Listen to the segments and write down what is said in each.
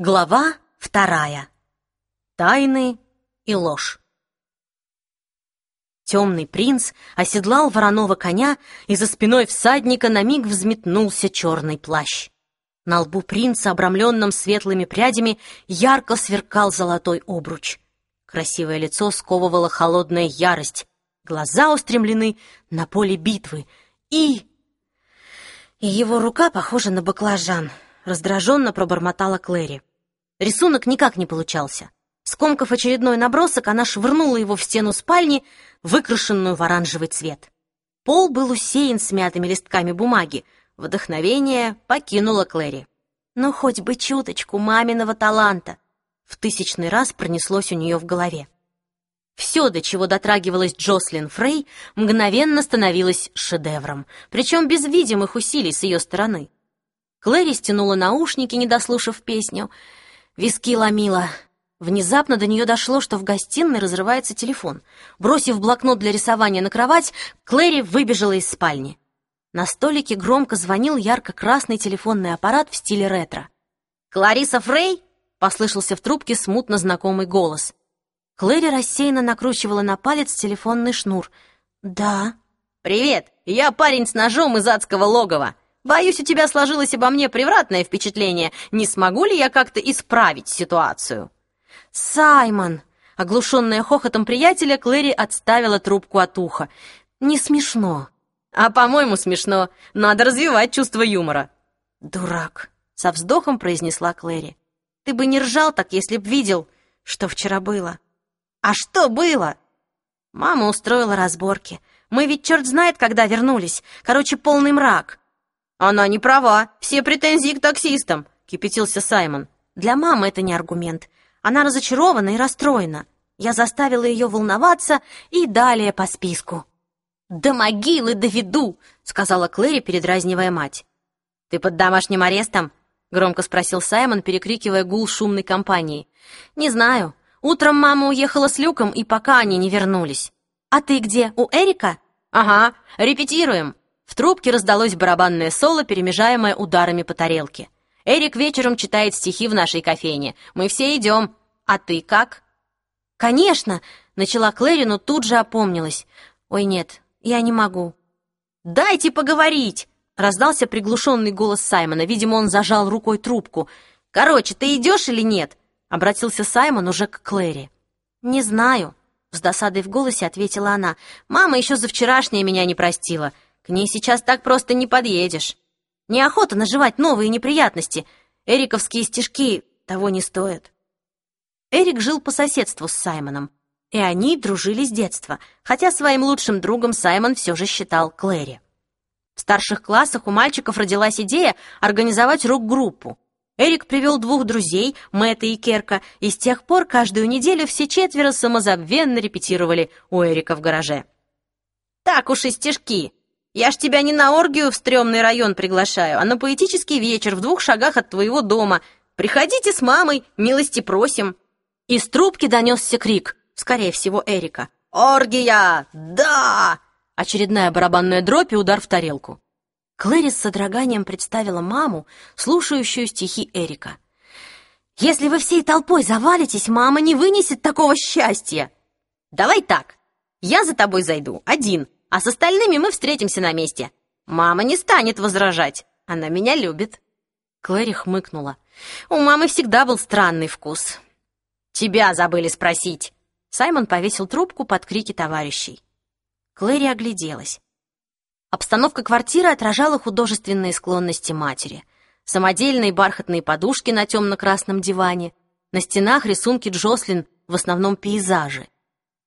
Глава вторая. Тайны и ложь. Темный принц оседлал вороного коня, и за спиной всадника на миг взметнулся черный плащ. На лбу принца, обрамленном светлыми прядями, ярко сверкал золотой обруч. Красивое лицо сковывала холодная ярость, глаза устремлены на поле битвы, и... И его рука похожа на баклажан, раздраженно пробормотала Клэри. Рисунок никак не получался. Скомкав очередной набросок, она швырнула его в стену спальни, выкрашенную в оранжевый цвет. Пол был усеян смятыми листками бумаги. Вдохновение покинуло Клэри. Но хоть бы чуточку маминого таланта. В тысячный раз пронеслось у нее в голове. Все, до чего дотрагивалась Джослин Фрей, мгновенно становилось шедевром, причем без видимых усилий с ее стороны. Клэри стянула наушники, не дослушав песню, Виски ломила. Внезапно до нее дошло, что в гостиной разрывается телефон. Бросив блокнот для рисования на кровать, Клэри выбежала из спальни. На столике громко звонил ярко-красный телефонный аппарат в стиле ретро. «Клариса Фрей?» — послышался в трубке смутно знакомый голос. Клэри рассеянно накручивала на палец телефонный шнур. «Да». «Привет, я парень с ножом из адского логова. Боюсь, у тебя сложилось обо мне превратное впечатление. Не смогу ли я как-то исправить ситуацию?» «Саймон!» Оглушенная хохотом приятеля, Клэри отставила трубку от уха. «Не смешно». «А, по-моему, смешно. Надо развивать чувство юмора». «Дурак!» — со вздохом произнесла Клэри. «Ты бы не ржал так, если б видел, что вчера было». «А что было?» Мама устроила разборки. Мы ведь черт знает, когда вернулись. Короче, полный мрак. «Она не права. Все претензии к таксистам», — кипятился Саймон. «Для мамы это не аргумент. Она разочарована и расстроена. Я заставила ее волноваться и далее по списку». «До могилы доведу», — сказала Клэри, передразнивая мать. «Ты под домашним арестом?» — громко спросил Саймон, перекрикивая гул шумной компании. «Не знаю. Утром мама уехала с Люком, и пока они не вернулись. А ты где, у Эрика?» «Ага, репетируем. В трубке раздалось барабанное соло, перемежаемое ударами по тарелке. «Эрик вечером читает стихи в нашей кофейне. Мы все идем. А ты как?» «Конечно!» — начала Клэри, но тут же опомнилась. «Ой, нет, я не могу». «Дайте поговорить!» — раздался приглушенный голос Саймона. Видимо, он зажал рукой трубку. «Короче, ты идешь или нет?» — обратился Саймон уже к Клэри. «Не знаю», — с досадой в голосе ответила она. «Мама еще за вчерашнее меня не простила». К ней сейчас так просто не подъедешь. Неохота наживать новые неприятности. Эриковские стишки того не стоят. Эрик жил по соседству с Саймоном, и они дружили с детства, хотя своим лучшим другом Саймон все же считал Клэри. В старших классах у мальчиков родилась идея организовать рок-группу. Эрик привел двух друзей, Мэтта и Керка, и с тех пор каждую неделю все четверо самозабвенно репетировали у Эрика в гараже. «Так уж и стишки», я ж тебя не на оргию в стрёмный район приглашаю, а на поэтический вечер в двух шагах от твоего дома. Приходите с мамой, милости просим». Из трубки донесся крик, скорее всего, Эрика. «Оргия! Да!» Очередная барабанная дробь и удар в тарелку. Клэри с содроганием представила маму, слушающую стихи Эрика. «Если вы всей толпой завалитесь, мама не вынесет такого счастья!» «Давай так, я за тобой зайду, один, а с остальными мы встретимся на месте. Мама не станет возражать, она меня любит». Клэри хмыкнула. «У мамы всегда был странный вкус». «Тебя забыли спросить». Саймон повесил трубку под крики товарищей. Клэри огляделась. Обстановка квартиры отражала художественные склонности матери. Самодельные бархатные подушки на темно-красном диване, на стенах рисунки Джослин, в основном пейзажи.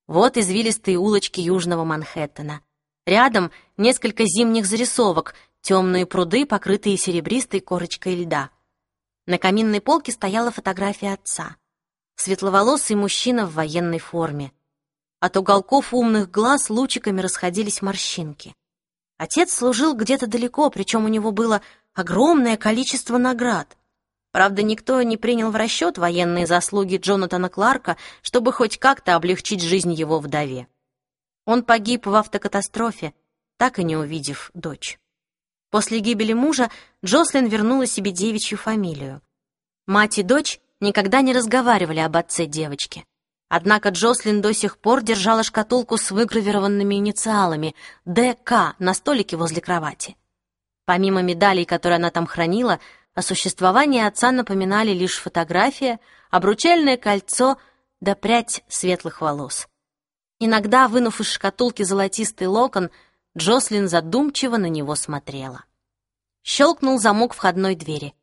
Вот извилистые улочки Южного Манхэттена. Рядом несколько зимних зарисовок, темные пруды, покрытые серебристой корочкой льда. На каминной полке стояла фотография отца. Светловолосый мужчина в военной форме. От уголков умных глаз лучиками расходились морщинки. Отец служил где-то далеко, причем у него было огромное количество наград. Правда, никто не принял в расчет военные заслуги Джонатана Кларка, чтобы хоть как-то облегчить жизнь его вдове. Он погиб в автокатастрофе, так и не увидев дочь. После гибели мужа Джослин вернула себе девичью фамилию. Мать и дочь никогда не разговаривали об отце девочки. Однако Джослин до сих пор держала шкатулку с выгравированными инициалами «ДК» на столике возле кровати. Помимо медалей, которые она там хранила, о существовании отца напоминали лишь фотография, обручальное кольцо да прядь светлых волос. Иногда, вынув из шкатулки золотистый локон, Джослин задумчиво на него смотрела. Щелкнул замок входной двери.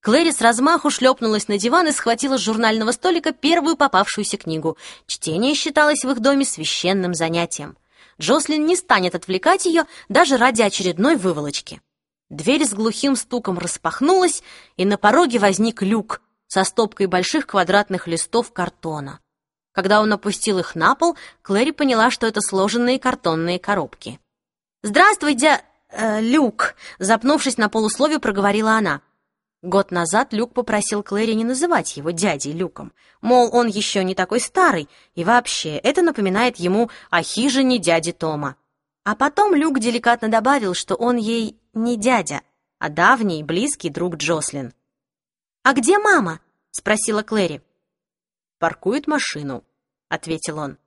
Клэри с размаху шлепнулась на диван и схватила с журнального столика первую попавшуюся книгу. Чтение считалось в их доме священным занятием. Джослин не станет отвлекать ее даже ради очередной выволочки. Дверь с глухим стуком распахнулась, и на пороге возник люк со стопкой больших квадратных листов картона. Когда он опустил их на пол, Клэри поняла, что это сложенные картонные коробки. «Здравствуй, дя... Э, Люк!» Запнувшись на полусловие, проговорила она. Год назад Люк попросил Клэри не называть его дядей Люком. Мол, он еще не такой старый, и вообще это напоминает ему о хижине дяди Тома. А потом Люк деликатно добавил, что он ей не дядя, а давний близкий друг Джослин. «А где мама?» — спросила Клэри паркует машину», — ответил он.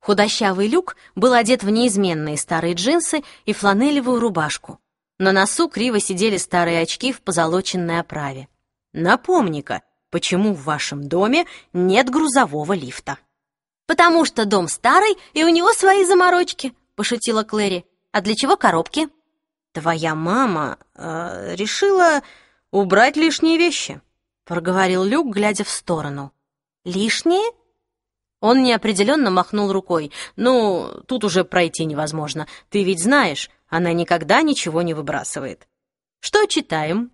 Худощавый Люк был одет в неизменные старые джинсы и фланелевую рубашку. На носу криво сидели старые очки в позолоченной оправе. «Напомни-ка, почему в вашем доме нет грузового лифта?» «Потому что дом старый, и у него свои заморочки», — пошутила Клэри. «А для чего коробки?» «Твоя мама э, решила убрать лишние вещи», — проговорил Люк, глядя в сторону. Лишнее? Он неопределенно махнул рукой. «Ну, тут уже пройти невозможно. Ты ведь знаешь, она никогда ничего не выбрасывает». «Что читаем?»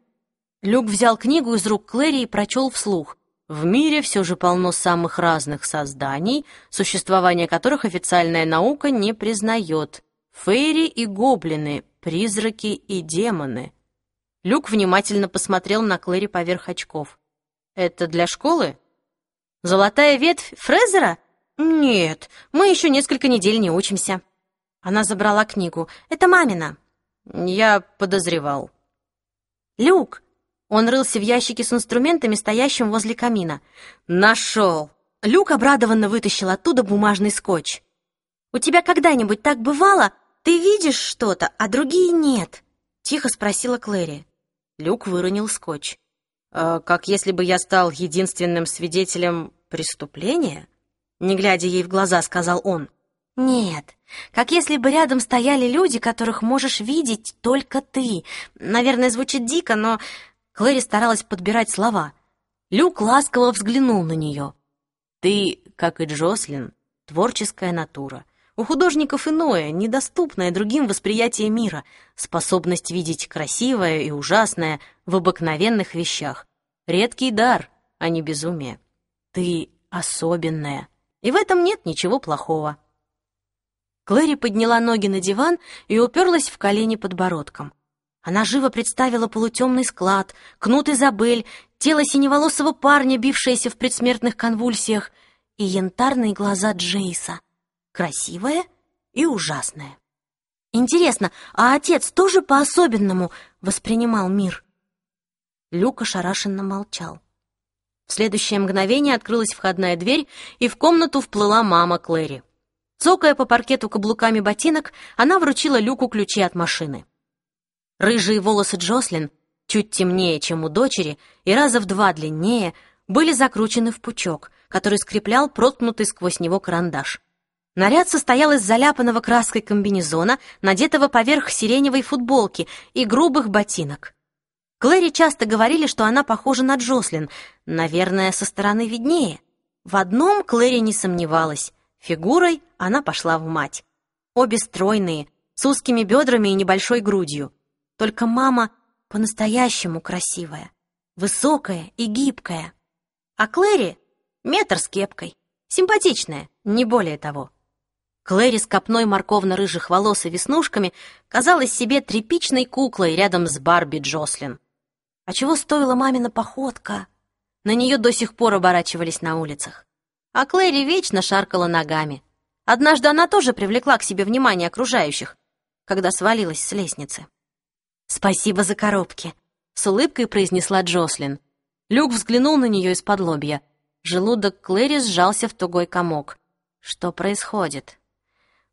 Люк взял книгу из рук Клэри и прочел вслух. В мире все же полно самых разных созданий, существование которых официальная наука не признает. Фейри и гоблины, призраки и демоны. Люк внимательно посмотрел на Клэри поверх очков. «Это для школы?» Золотая ветвь Фрезера? Нет, мы еще несколько недель не учимся. Она забрала книгу. Это мамина. Я подозревал. Люк. Он рылся в ящике с инструментами, стоящим возле камина. Нашел. Люк обрадованно вытащил оттуда бумажный скотч. «У тебя когда-нибудь так бывало? Ты видишь что-то, а другие нет?» Тихо спросила Клэри. Люк выронил скотч. «Э, «Как если бы я стал единственным свидетелем преступления?» Не глядя ей в глаза, сказал он. «Нет, как если бы рядом стояли люди, которых можешь видеть только ты. Наверное, звучит дико, но...» Клэри старалась подбирать слова. Люк ласково взглянул на нее. «Ты, как и Джослин, творческая натура. У художников иное, недоступное другим восприятие мира, способность видеть красивое и ужасное в обыкновенных вещах. Редкий дар, а не безумие. Ты особенная, и в этом нет ничего плохого. Клэри подняла ноги на диван и уперлась в колени подбородком. Она живо представила полутемный склад, кнут Изабель, тело синеволосого парня, бившееся в предсмертных конвульсиях, и янтарные глаза Джейса — красивая и ужасная. Интересно, а отец тоже по-особенному воспринимал мир? Люк ошарашенно молчал. В следующее мгновение открылась входная дверь, и в комнату вплыла мама Клэри. Цокая по паркету каблуками ботинок, она вручила Люку ключи от машины. Рыжие волосы Джослин, чуть темнее, чем у дочери, и раза в два длиннее, были закручены в пучок, который скреплял проткнутый сквозь него карандаш. Наряд состоял из заляпанного краской комбинезона, надетого поверх сиреневой футболки и грубых ботинок. Клэри часто говорили, что она похожа на Джослин, наверное, со стороны виднее. В одном Клэри не сомневалась. Фигурой она пошла в мать. Обе стройные, с узкими бедрами и небольшой грудью. Только мама по-настоящему красивая, высокая и гибкая. А Клэри — метр с кепкой, симпатичная, не более того. Клэри с копной морковно-рыжих волос и веснушками казалась себе тряпичной куклой рядом с Барби Джослин. А чего стоила мамина походка? На нее до сих пор оборачивались на улицах. А Клэри вечно шаркала ногами. Однажды она тоже привлекла к себе внимание окружающих, когда свалилась с лестницы. «Спасибо за коробки», — с улыбкой произнесла Джослин. Люк взглянул на нее из-под лобья. Желудок Клэри сжался в тугой комок. Что происходит?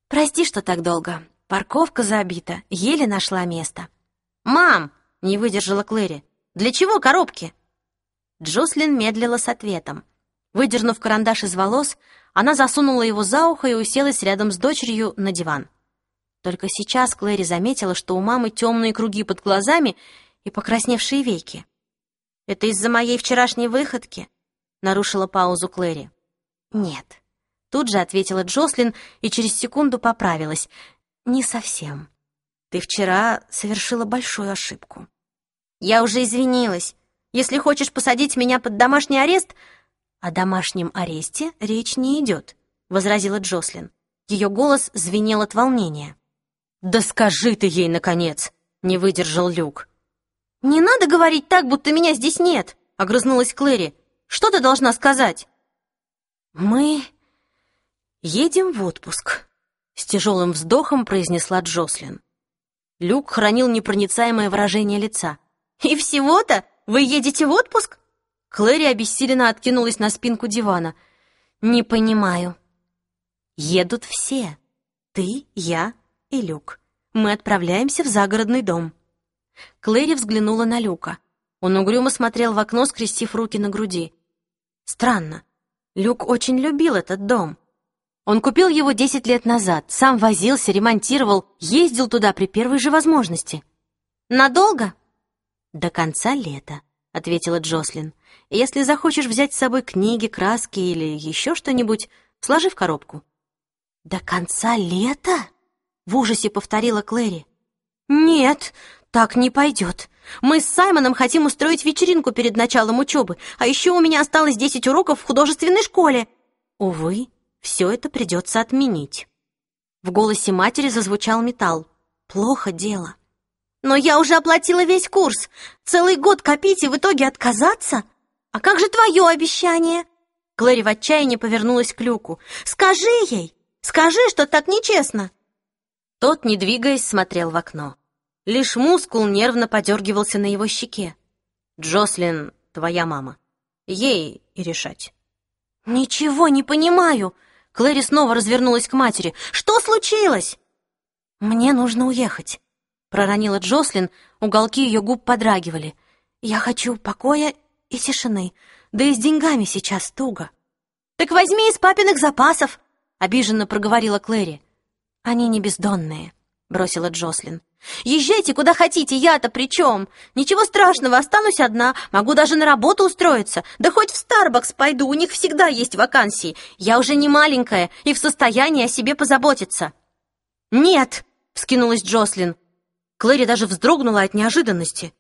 «Прости, что так долго. Парковка забита. Еле нашла место». «Мам!» — не выдержала Клэри. «Для чего коробки?» Джослин медлила с ответом. Выдернув карандаш из волос, она засунула его за ухо и уселась рядом с дочерью на диван. Только сейчас Клэри заметила, что у мамы темные круги под глазами и покрасневшие веки. «Это из-за моей вчерашней выходки?» — нарушила паузу Клэри. «Нет». Тут же ответила Джослин и через секунду поправилась. «Не совсем. Ты вчера совершила большую ошибку». «Я уже извинилась. Если хочешь посадить меня под домашний арест...» «О домашнем аресте речь не идет», — возразила Джослин. Ее голос звенел от волнения. «Да скажи ты ей, наконец!» — не выдержал Люк. «Не надо говорить так, будто меня здесь нет!» — огрызнулась Клэри. «Что ты должна сказать?» «Мы едем в отпуск», — с тяжелым вздохом произнесла Джослин. Люк хранил непроницаемое выражение лица. «И всего-то вы едете в отпуск?» Клэри обессиленно откинулась на спинку дивана. «Не понимаю». «Едут все. Ты, я и Люк. Мы отправляемся в загородный дом». Клэри взглянула на Люка. Он угрюмо смотрел в окно, скрестив руки на груди. Странно. Люк очень любил этот дом. Он купил его десять лет назад, сам возился, ремонтировал, ездил туда при первой же возможности. «Надолго?» «До конца лета», — ответила Джослин. «Если захочешь взять с собой книги, краски или еще что-нибудь, сложи в коробку». «До конца лета?» — в ужасе повторила Клэри. «Нет, так не пойдет. Мы с Саймоном хотим устроить вечеринку перед началом учебы, а еще у меня осталось десять уроков в художественной школе. Увы, все это придется отменить». В голосе матери зазвучал металл. «Плохо дело». «Но я уже оплатила весь курс. Целый год копить и в итоге отказаться? А как же твое обещание?» Клэри в отчаянии повернулась к Люку. «Скажи ей! Скажи, что так нечестно!» Тот, не двигаясь, смотрел в окно. Лишь мускул нервно подергивался на его щеке. «Джослин, твоя мама. Ей и решать». «Ничего не понимаю!» Клэри снова развернулась к матери. «Что случилось?» «Мне нужно уехать», — проронила Джослин, уголки ее губ подрагивали. «Я хочу покоя и тишины, да и с деньгами сейчас туго». «Так возьми из папиных запасов», — обиженно проговорила Клэри. «Они не бездонные», — бросила Джослин. Езжайте куда хотите, я-то при чем? Ничего страшного, останусь одна, могу даже на работу устроиться. Да хоть в Старбакс пойду, у них всегда есть вакансии. Я уже не маленькая и в состоянии о себе позаботиться». «Нет!» — вскинулась Джослин. Клэри даже вздрогнула от неожиданности.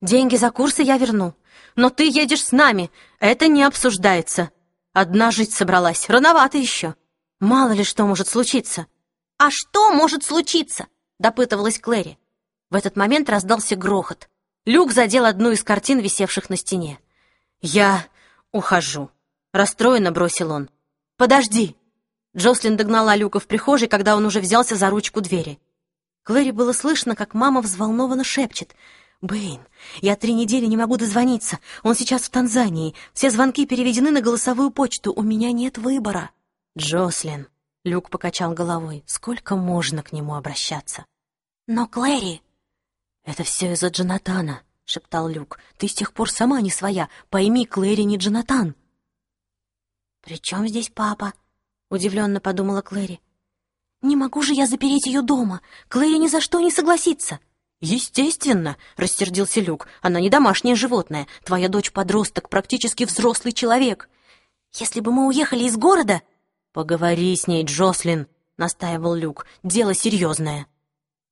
«Деньги за курсы я верну, но ты едешь с нами, это не обсуждается. Одна жить собралась, рановато еще. Мало ли что может случиться». «А что может случиться?» — допытывалась Клэри. В этот момент раздался грохот. Люк задел одну из картин, висевших на стене. «Я ухожу», — расстроенно бросил он. «Подожди!» Джослин догнала Люка в прихожей, когда он уже взялся за ручку двери. Клэри было слышно, как мама взволнованно шепчет. «Бэйн, я три недели не могу дозвониться. Он сейчас в Танзании. Все звонки переведены на голосовую почту. У меня нет выбора». «Джослин», Люк покачал головой. Сколько можно к нему обращаться? Но Клэри... Это все из-за Джонатана, шептал Люк. Ты с тех пор сама не своя. Пойми, Клэри не Джонатан. «При чем здесь папа?» — удивленно подумала Клэри. «Не могу же я запереть ее дома. Клэри ни за что не согласится». «Естественно», — рассердился Люк. «Она не домашнее животное. Твоя дочь подросток, практически взрослый человек. Если бы мы уехали из города...» «Поговори с ней, Джослин», — настаивал Люк. «Дело серьезное».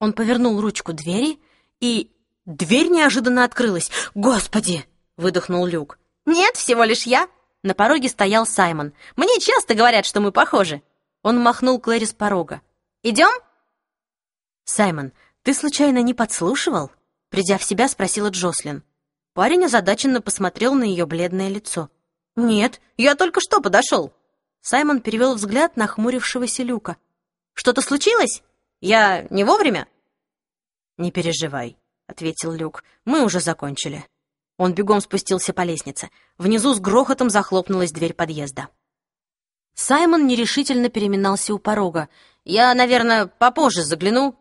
Он повернул ручку двери, и... Дверь неожиданно открылась. «Господи!» — выдохнул Люк. «Нет, всего лишь я». На пороге стоял Саймон. «Мне часто говорят, что мы похожи». Он махнул Клэри с порога. «Идем?» «Саймон, ты случайно не подслушивал?» Придя в себя, спросила Джослин. Парень озадаченно посмотрел на ее бледное лицо. «Нет, я только что подошел». Саймон перевел взгляд на хмурившегося Люка. «Что-то случилось? Я не вовремя?» «Не переживай», — ответил Люк. «Мы уже закончили». Он бегом спустился по лестнице. Внизу с грохотом захлопнулась дверь подъезда. Саймон нерешительно переминался у порога. «Я, наверное, попозже загляну».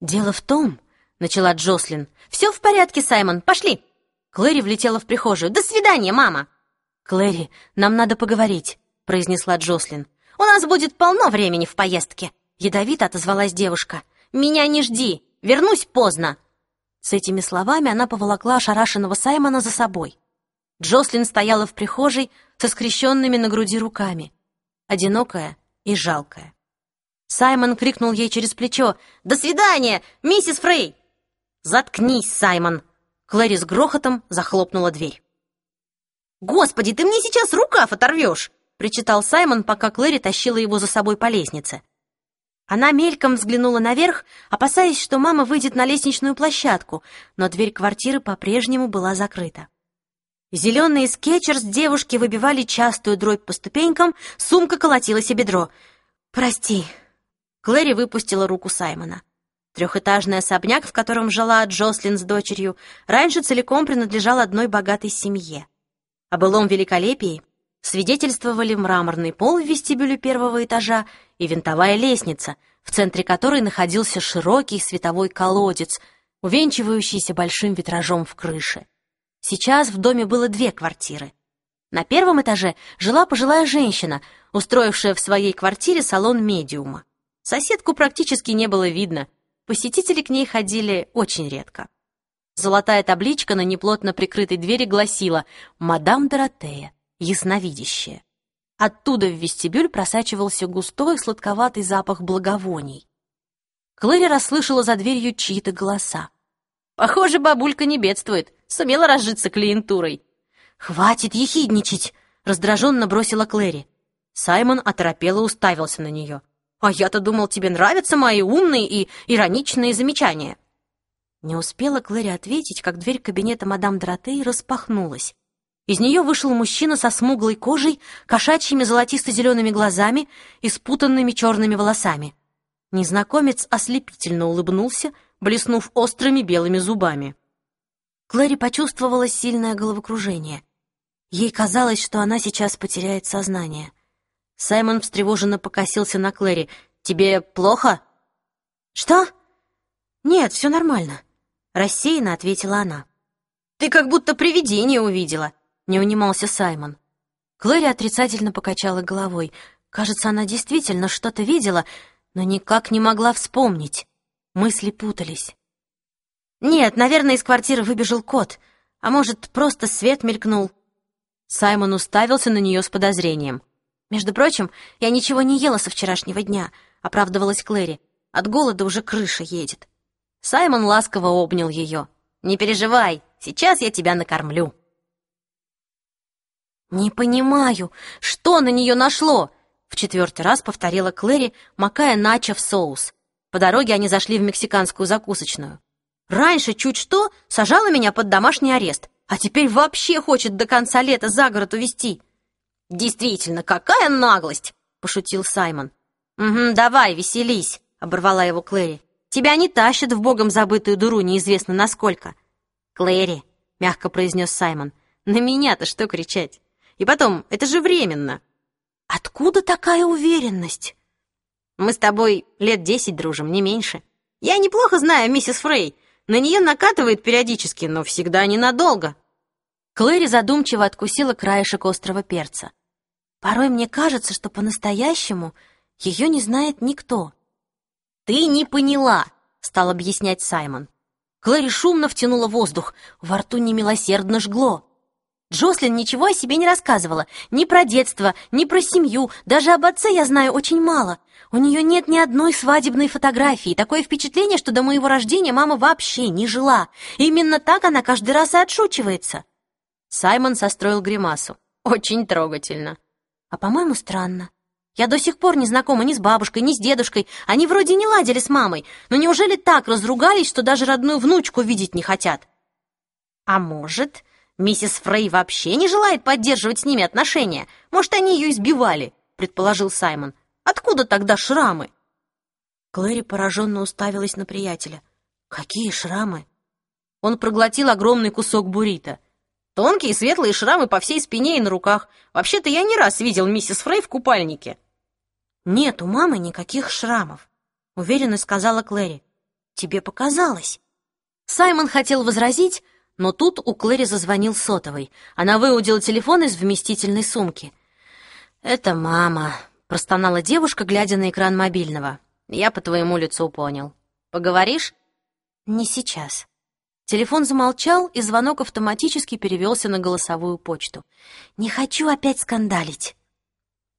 «Дело в том», — начала Джослин. «Все в порядке, Саймон, пошли». Клэри влетела в прихожую. «До свидания, мама!» «Клэри, нам надо поговорить», — произнесла Джослин. «У нас будет полно времени в поездке», — ядовито отозвалась девушка. «Меня не жди, вернусь поздно». С этими словами она поволокла ошарашенного Саймона за собой. Джослин стояла в прихожей со скрещенными на груди руками, одинокая и жалкая. Саймон крикнул ей через плечо «До свидания, миссис Фрей!» «Заткнись, Саймон!» Клэри с грохотом захлопнула дверь. «Господи, ты мне сейчас рукав оторвешь!» Причитал Саймон, пока Клэри тащила его за собой по лестнице. Она мельком взглянула наверх, опасаясь, что мама выйдет на лестничную площадку, но дверь квартиры по-прежнему была закрыта. Зеленые скетчерс девушки выбивали частую дробь по ступенькам, сумка колотилась о бедро. «Прости». Клэри выпустила руку Саймона. Трехэтажный особняк, в котором жила Джослин с дочерью, раньше целиком принадлежал одной богатой семье. О былом великолепии свидетельствовали мраморный пол в вестибюле первого этажа и винтовая лестница, в центре которой находился широкий световой колодец, увенчивающийся большим витражом в крыше. Сейчас в доме было две квартиры. На первом этаже жила пожилая женщина, устроившая в своей квартире салон медиума. Соседку практически не было видно, посетители к ней ходили очень редко. Золотая табличка на неплотно прикрытой двери гласила «Мадам Доротея, ясновидящее. Оттуда в вестибюль просачивался густой сладковатый запах благовоний. Клэри расслышала за дверью чьи-то голоса. «Похоже, бабулька не бедствует, сумела разжиться клиентурой». «Хватит ехидничать!» — раздраженно бросила Клэри. Саймон оторопело уставился на нее. «А я-то думал, тебе нравятся мои умные и ироничные замечания». Не успела Клэри ответить, как дверь кабинета мадам Доротеи распахнулась. Из нее вышел мужчина со смуглой кожей, кошачьими золотисто-зелеными глазами и спутанными черными волосами. Незнакомец ослепительно улыбнулся, блеснув острыми белыми зубами. Клэри почувствовала сильное головокружение. Ей казалось, что она сейчас потеряет сознание. Саймон встревоженно покосился на Клэри. «Тебе плохо?» «Что?» «Нет, все нормально», — рассеянно ответила она. «Ты как будто привидение увидела», не унимался Саймон. Клэри отрицательно покачала головой. Кажется, она действительно что-то видела, но никак не могла вспомнить. Мысли путались. «Нет, наверное, из квартиры выбежал кот, а может, просто свет мелькнул». Саймон уставился на нее с подозрением. «Между прочим, я ничего не ела со вчерашнего дня», — оправдывалась Клэри. «От голода уже крыша едет». Саймон ласково обнял ее. «Не переживай, сейчас я тебя накормлю». «Не понимаю, что на нее нашло?» В четвертый раз повторила Клэри, макая начо в соус. По дороге они зашли в мексиканскую закусочную. «Раньше чуть что сажала меня под домашний арест, а теперь вообще хочет до конца лета за город увезти». «Действительно, какая наглость!» — пошутил Саймон. «Угу, давай, веселись», — оборвала его Клэри. «Тебя не тащат в богом забытую дуру неизвестно насколько». «Клэри», — мягко произнес Саймон, — «на меня-то что кричать?» И потом, это же временно. Откуда такая уверенность? Мы с тобой лет десять дружим, не меньше. Я неплохо знаю миссис Фрей. На нее накатывает периодически, но всегда ненадолго. Клэри задумчиво откусила краешек острого перца. Порой мне кажется, что по-настоящему ее не знает никто. «Ты не поняла», — стал объяснять Саймон. Клэри шумно втянула воздух, во рту немилосердно жгло. Джослин ничего о себе не рассказывала. Ни про детство, ни про семью. Даже об отце я знаю очень мало. У нее нет ни одной свадебной фотографии. Такое впечатление, что до моего рождения мама вообще не жила. Именно так она каждый раз и отшучивается. Саймон состроил гримасу. Очень трогательно. А по-моему, странно. Я до сих пор не знакома ни с бабушкой, ни с дедушкой. Они вроде не ладили с мамой. Но неужели так разругались, что даже родную внучку видеть не хотят? А может, Миссис Фрей вообще не желает поддерживать с ними отношения. Может, они ее избивали, предположил Саймон. Откуда тогда шрамы? Клэри пораженно уставилась на приятеля. Какие шрамы? Он проглотил огромный кусок буррито. Тонкие светлые шрамы по всей спине и на руках. Вообще-то я не раз видел миссис Фрей в купальнике». «Нет у мамы никаких шрамов», — уверенно сказала Клэри. «Тебе показалось». Саймон хотел возразить, но тут у Клэри зазвонил сотовый. Она выудила телефон из вместительной сумки. «Это мама», — простонала девушка, глядя на экран мобильного. «Я по твоему лицу понял. Поговоришь?» «Не сейчас». Телефон замолчал, и звонок автоматически перевелся на голосовую почту. «Не хочу опять скандалить».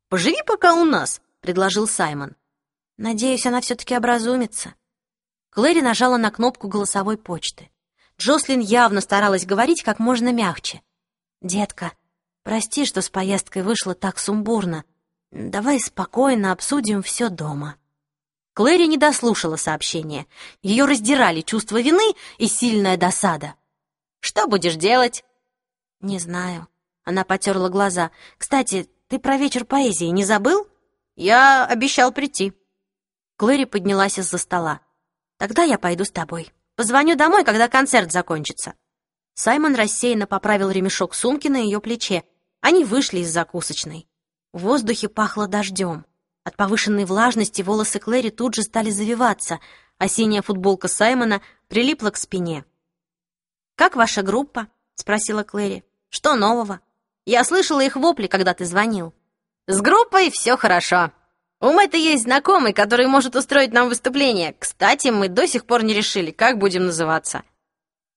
«Поживи пока у нас», — предложил Саймон. «Надеюсь, она все-таки образумится». Клэри нажала на кнопку голосовой почты. Джослин явно старалась говорить как можно мягче. «Детка, прости, что с поездкой вышло так сумбурно. Давай спокойно обсудим все дома». Клэри не дослушала сообщение. Ее раздирали чувство вины и сильная досада. «Что будешь делать?» «Не знаю». Она потерла глаза. «Кстати, ты про вечер поэзии не забыл?» «Я обещал прийти». Клэри поднялась из-за стола. «Тогда я пойду с тобой». Позвоню домой, когда концерт закончится». Саймон рассеянно поправил ремешок сумки на ее плече. Они вышли из закусочной. В воздухе пахло дождем. От повышенной влажности волосы Клэри тут же стали завиваться, а синяя футболка Саймона прилипла к спине. «Как ваша группа?» — спросила Клэри. «Что нового? Я слышала их вопли, когда ты звонил». «С группой все хорошо», у Мэтта есть знакомый, который может устроить нам выступление. Кстати, мы до сих пор не решили, как будем называться».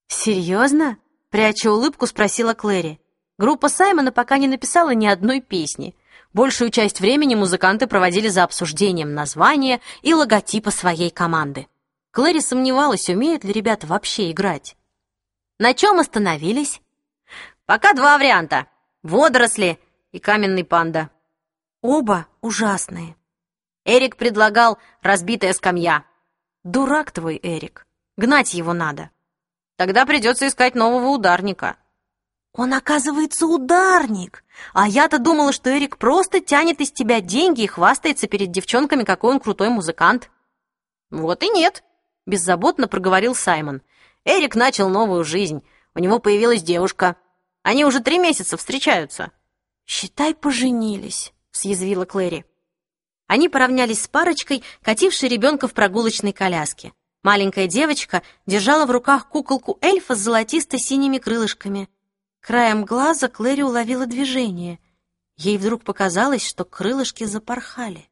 «Серьезно?» — пряча улыбку, спросила Клэри. Группа Саймона пока не написала ни одной песни. Большую часть времени музыканты проводили за обсуждением названия и логотипа своей команды. Клэри сомневалась, умеют ли ребята вообще играть. На чем остановились? Пока два варианта. Водоросли и каменный панда. Оба ужасные. Эрик предлагал разбитая скамья. Дурак твой Эрик. Гнать его надо. Тогда придется искать нового ударника. Он, оказывается, ударник. А я-то думала, что Эрик просто тянет из тебя деньги и хвастается перед девчонками, какой он крутой музыкант. Вот и нет, беззаботно проговорил Саймон. Эрик начал новую жизнь. У него появилась девушка. Они уже три месяца встречаются. Считай, поженились, съязвила Клэри. Они поравнялись с парочкой, катившей ребенка в прогулочной коляске. Маленькая девочка держала в руках куколку эльфа с золотисто-синими крылышками. Краем глаза Клэри уловила движение. Ей вдруг показалось, что крылышки запорхали.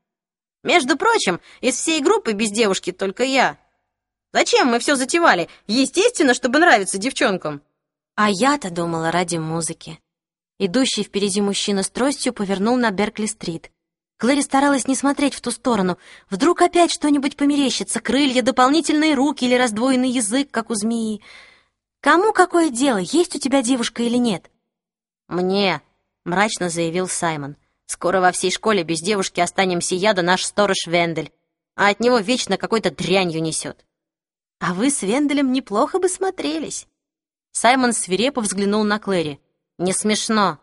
«Между прочим, из всей группы без девушки только я. Зачем мы все затевали? Естественно, чтобы нравиться девчонкам». А я-то думала ради музыки. Идущий впереди мужчина с тростью повернул на Беркли-стрит. Клэри старалась не смотреть в ту сторону. Вдруг опять что-нибудь померещится, крылья, дополнительные руки или раздвоенный язык, как у змеи. Кому какое дело, есть у тебя девушка или нет? «Мне», — мрачно заявил Саймон. «Скоро во всей школе без девушки останемся я да наш сторож Вендель, а от него вечно какой-то дрянью несет». «А вы с Венделем неплохо бы смотрелись». Саймон свирепо взглянул на Клэри. «Не смешно».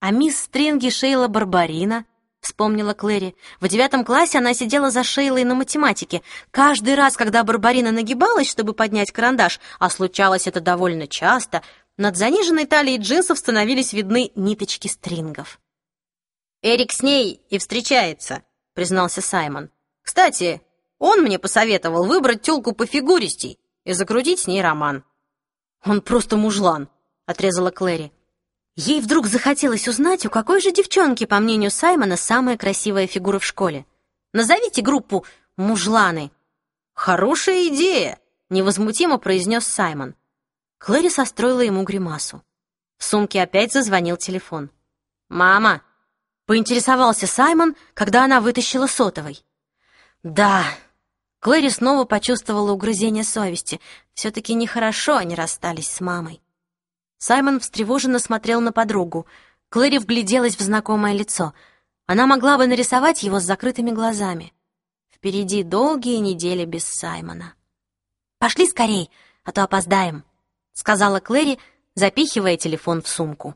«А мисс Стринги Шейла Барбарина?» Вспомнила Клэри. В девятом классе она сидела за Шейлой на математике. Каждый раз, когда Барбарина нагибалась, чтобы поднять карандаш, а случалось это довольно часто, над заниженной талией джинсов становились видны ниточки стрингов. «Эрик с ней и встречается», — признался Саймон. «Кстати, он мне посоветовал выбрать тёлку по фигуристей и закрутить с ней роман». «Он просто мужлан», — отрезала Клэри. Ей вдруг захотелось узнать, у какой же девчонки, по мнению Саймона, самая красивая фигура в школе. Назовите группу «Мужланы». «Хорошая идея», — невозмутимо произнес Саймон. Клэри состроила ему гримасу. В сумке опять зазвонил телефон. «Мама!» — поинтересовался Саймон, когда она вытащила сотовый. «Да». Клэри снова почувствовала угрызение совести. Все-таки нехорошо они расстались с мамой. Саймон встревоженно смотрел на подругу. Клэри вгляделась в знакомое лицо. Она могла бы нарисовать его с закрытыми глазами. Впереди долгие недели без Саймона. «Пошли скорей, а то опоздаем», — сказала Клэри, запихивая телефон в сумку.